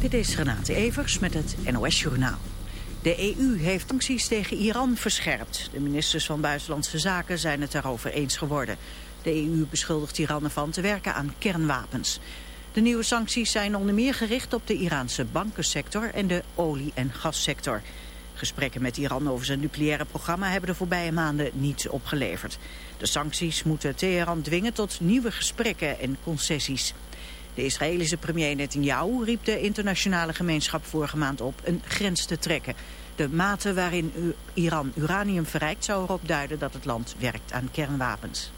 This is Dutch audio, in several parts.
Dit is Renate Evers met het NOS Journaal. De EU heeft sancties tegen Iran verscherpt. De ministers van Buitenlandse Zaken zijn het daarover eens geworden. De EU beschuldigt Iran ervan te werken aan kernwapens. De nieuwe sancties zijn onder meer gericht op de Iraanse bankensector en de olie- en gassector. Gesprekken met Iran over zijn nucleaire programma hebben de voorbije maanden niets opgeleverd. De sancties moeten Teheran dwingen tot nieuwe gesprekken en concessies. De Israëlische premier Netanyahu riep de internationale gemeenschap vorige maand op een grens te trekken. De mate waarin Iran uranium verrijkt zou erop duiden dat het land werkt aan kernwapens.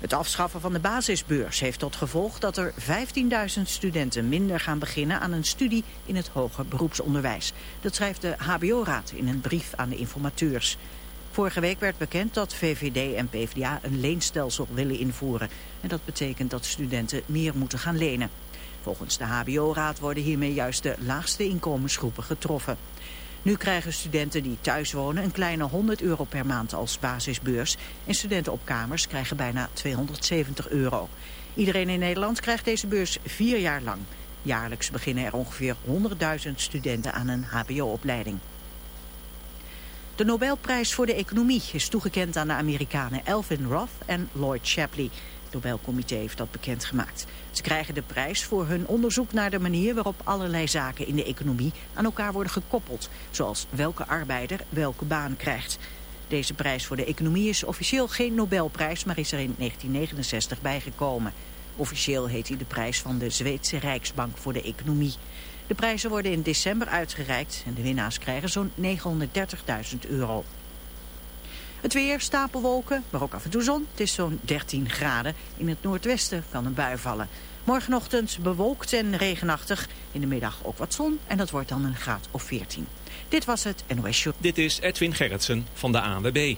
Het afschaffen van de basisbeurs heeft tot gevolg dat er 15.000 studenten minder gaan beginnen aan een studie in het hoger beroepsonderwijs. Dat schrijft de HBO-raad in een brief aan de informateurs. Vorige week werd bekend dat VVD en PvdA een leenstelsel willen invoeren. En dat betekent dat studenten meer moeten gaan lenen. Volgens de HBO-raad worden hiermee juist de laagste inkomensgroepen getroffen. Nu krijgen studenten die thuis wonen een kleine 100 euro per maand als basisbeurs. En studenten op kamers krijgen bijna 270 euro. Iedereen in Nederland krijgt deze beurs vier jaar lang. Jaarlijks beginnen er ongeveer 100.000 studenten aan een hbo-opleiding. De Nobelprijs voor de economie is toegekend aan de Amerikanen Elvin Roth en Lloyd Shapley. Het Nobelcomité heeft dat bekendgemaakt. Ze krijgen de prijs voor hun onderzoek naar de manier waarop allerlei zaken in de economie aan elkaar worden gekoppeld. Zoals welke arbeider welke baan krijgt. Deze prijs voor de economie is officieel geen Nobelprijs, maar is er in 1969 bijgekomen. Officieel heet hij de prijs van de Zweedse Rijksbank voor de economie. De prijzen worden in december uitgereikt en de winnaars krijgen zo'n 930.000 euro. Het weer, stapelwolken, maar ook af en toe zon. Het is zo'n 13 graden. In het noordwesten kan een bui vallen. Morgenochtend bewolkt en regenachtig. In de middag ook wat zon en dat wordt dan een graad of 14. Dit was het NOS Show. Dit is Edwin Gerritsen van de ANWB.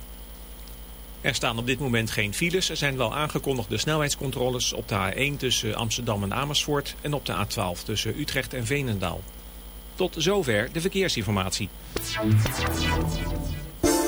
Er staan op dit moment geen files. Er zijn wel aangekondigde snelheidscontroles op de A1 tussen Amsterdam en Amersfoort... en op de A12 tussen Utrecht en Veenendaal. Tot zover de verkeersinformatie.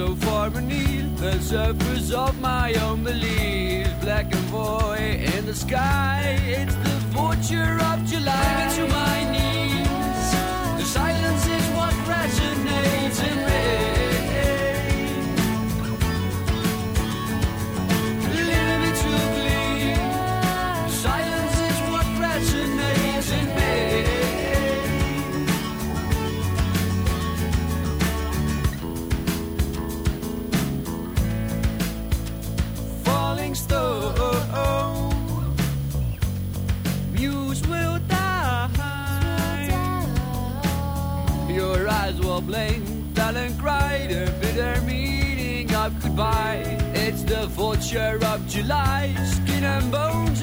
so far beneath the surface of my own belief. Black and void in the sky, it's the torture of July. Get you my knees. blame. and cried a bitter meaning of goodbye. It's the vulture of July, skin and bones.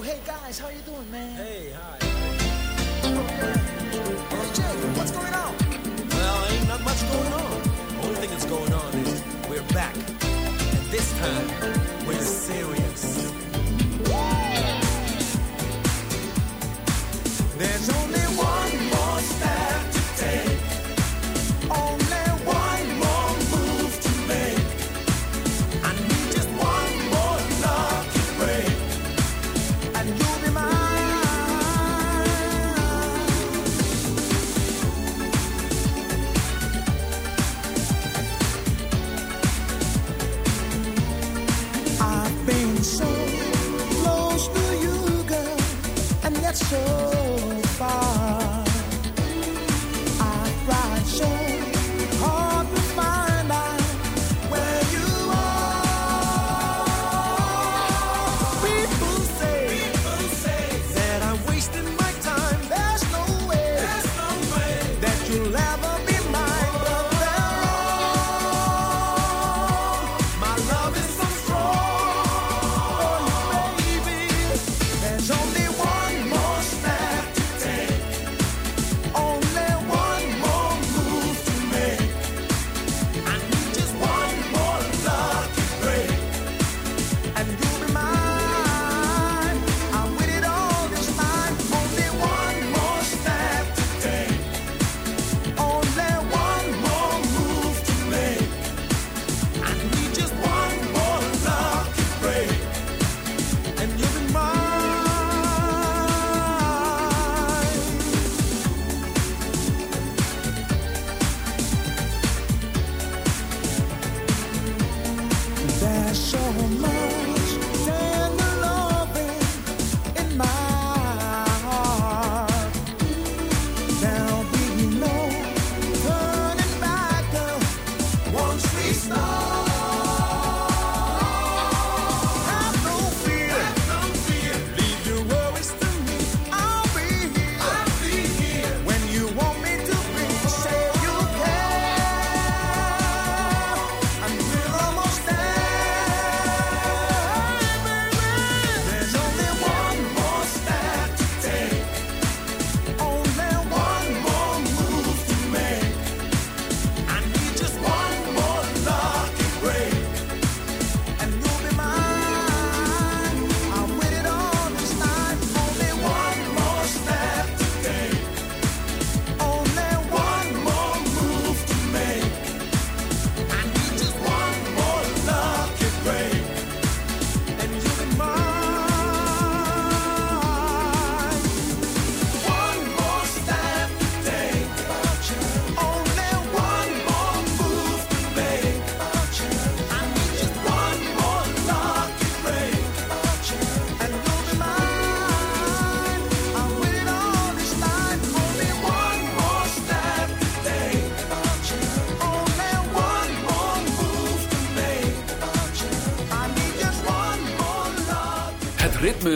Oh, hey guys, how you doing, man? Hey, hi. Hey, Jake, what's going on? Well, ain't not much going on. Only thing that's going on is we're back. And this time, we're serious.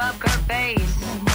up her face.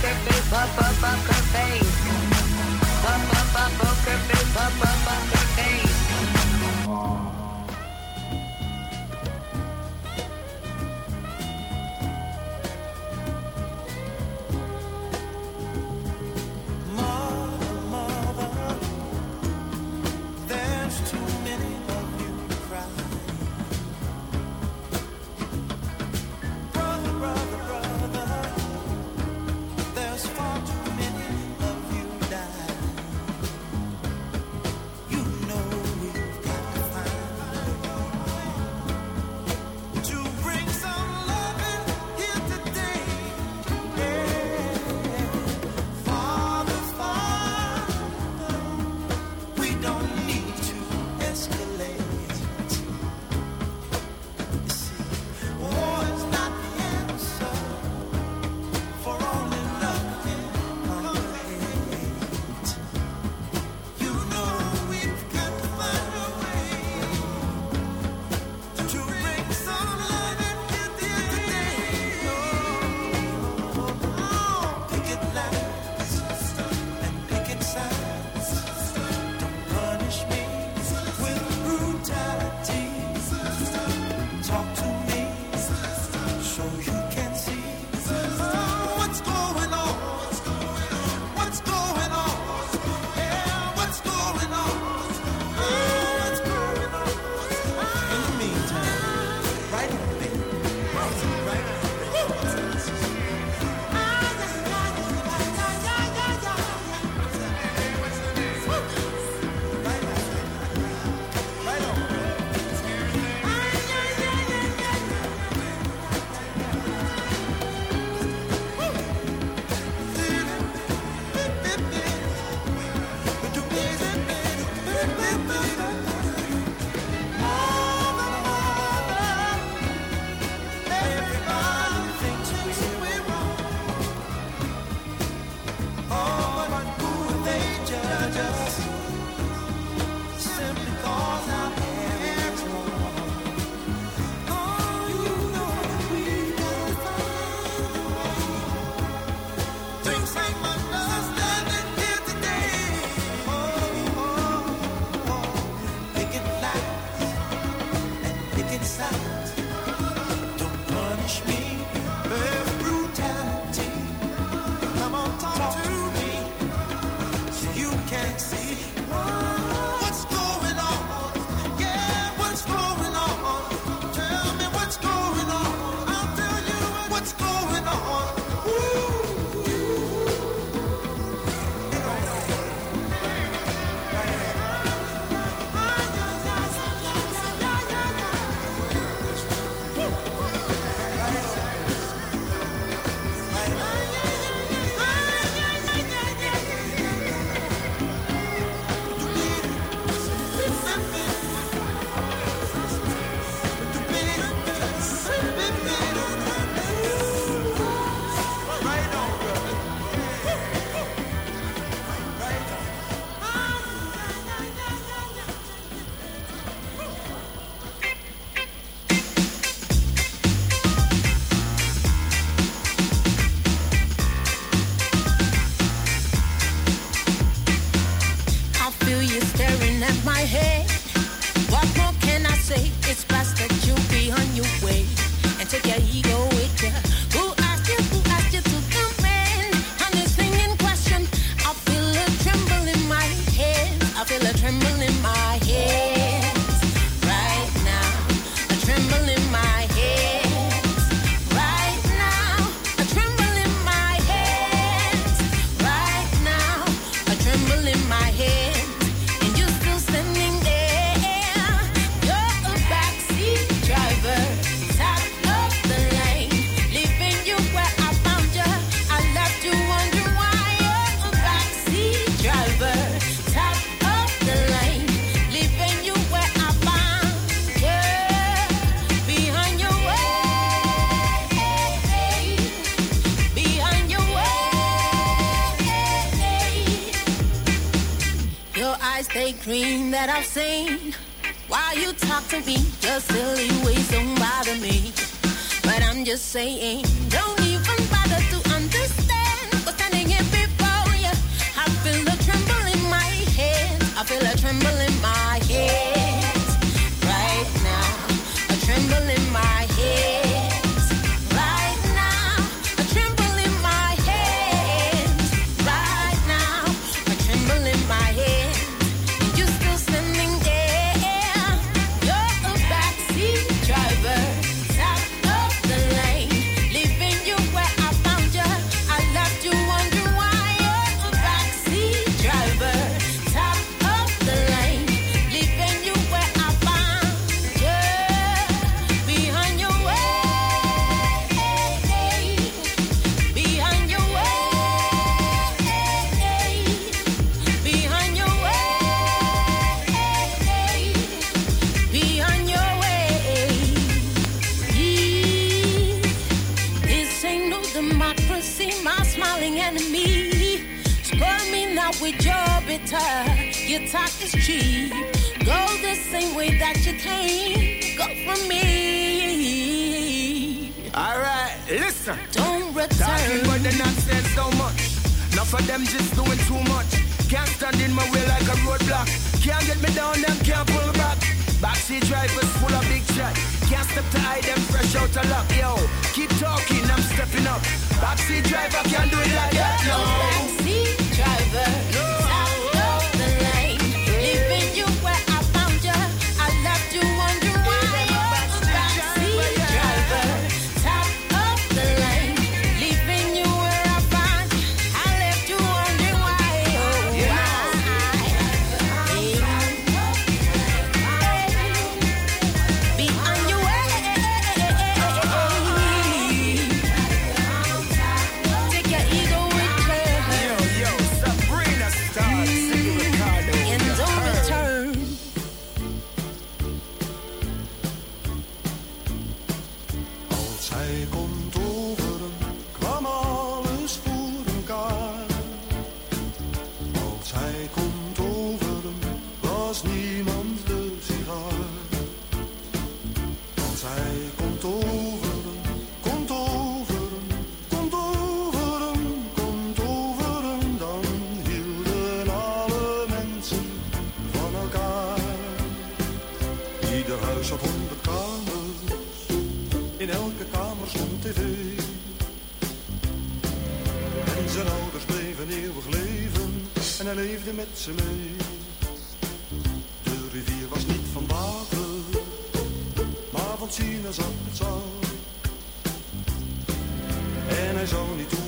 Pop, poker saying. democracy, my smiling enemy. Spur me now with your bitter, your talk is cheap. Go the same way that you came, go for me. Alright, listen. Don't return. Talking about the nonsense so much. Enough for them just doing too much. Can't stand in my way like a roadblock. Can't get me down, them can't pull back. Backseat drivers full of big shots. Can't step to hide them fresh out of luck, yo. Keep talking, I'm stepping up. Backseat driver can't do it like that, no. Backseat driver. En hij leefde met ze mee. De rivier was niet van water. Maar van sinaasappelsap. En hij zou niet hoeven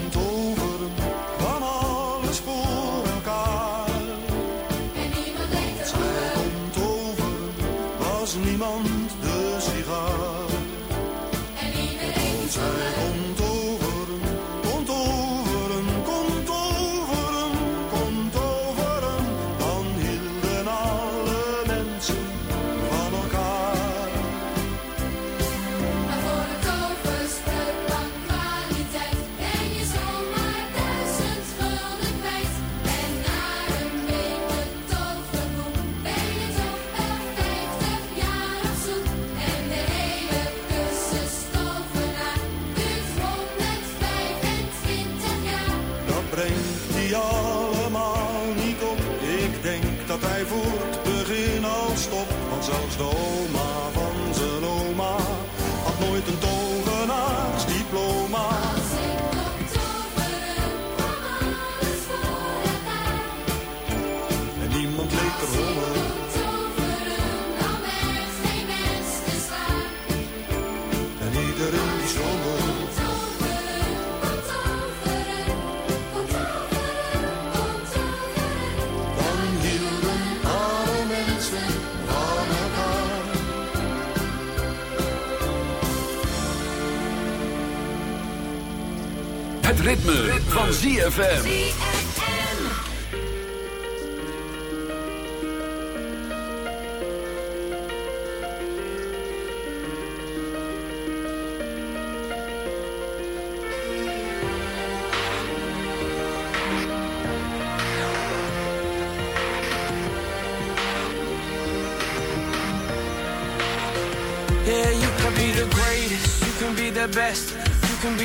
Ritme, van ZFM.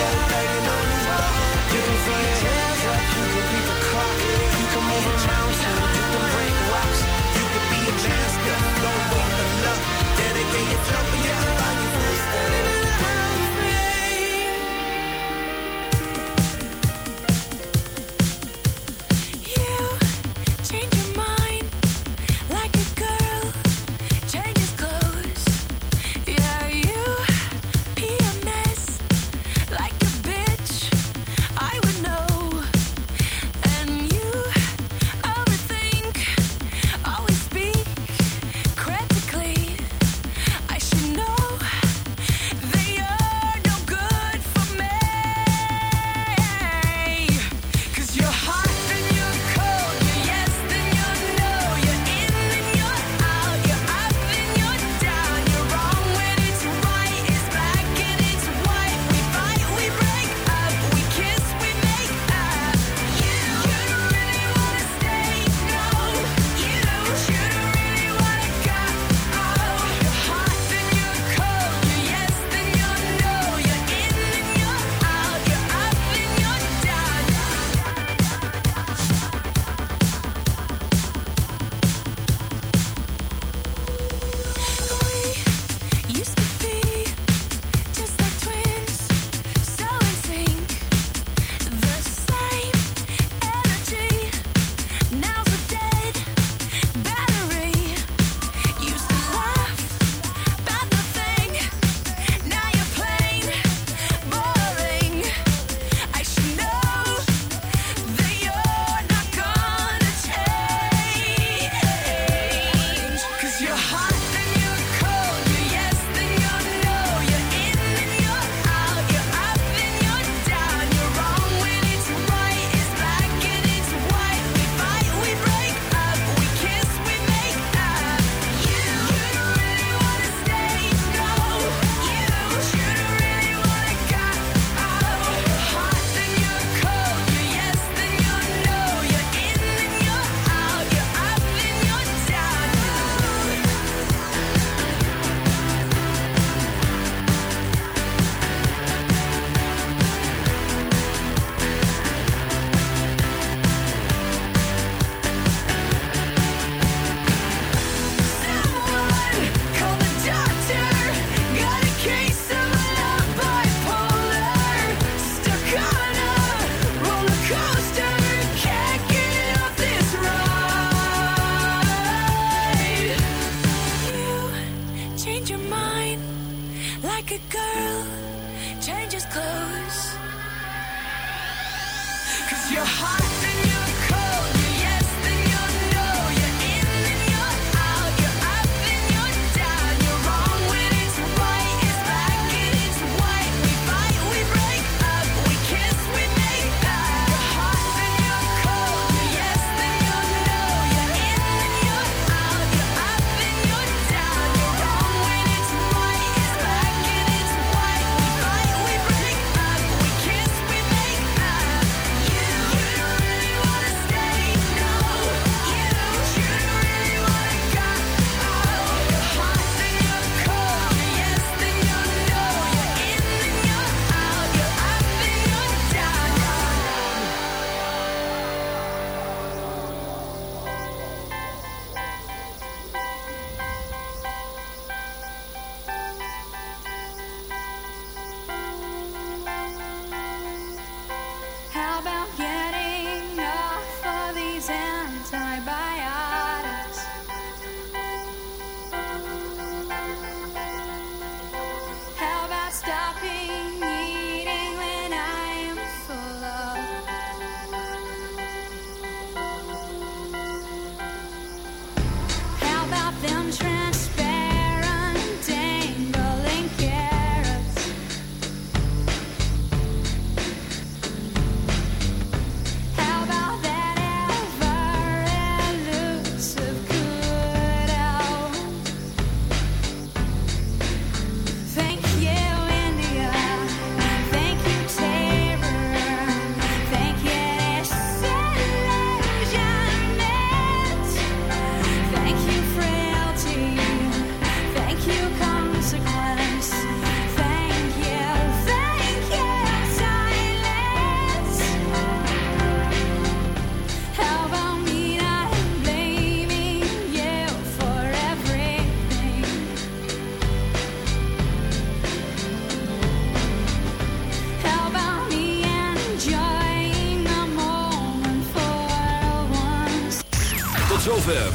You can throw your hands up, you can beat the clock. You can move a mountain, rocks. You can be a master, don't wait for. Dedicate your time.